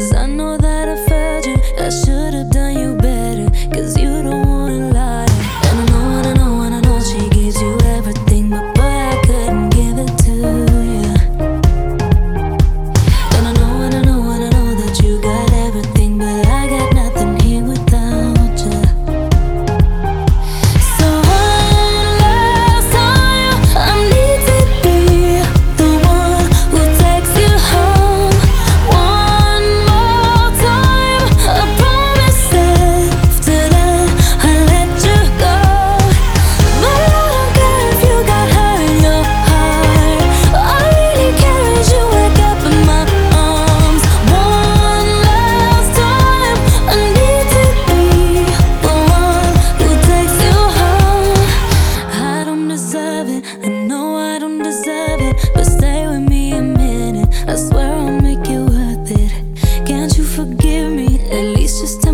Cause I know just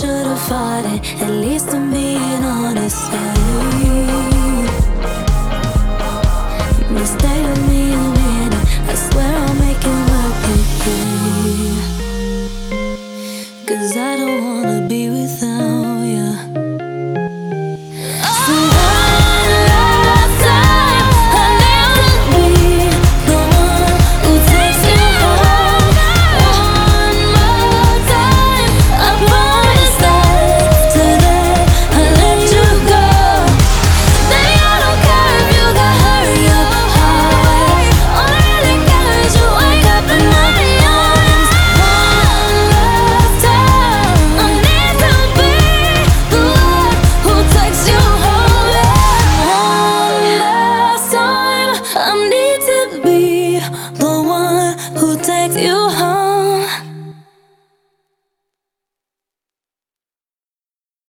should have fought it. At least I'm being honest. take you home.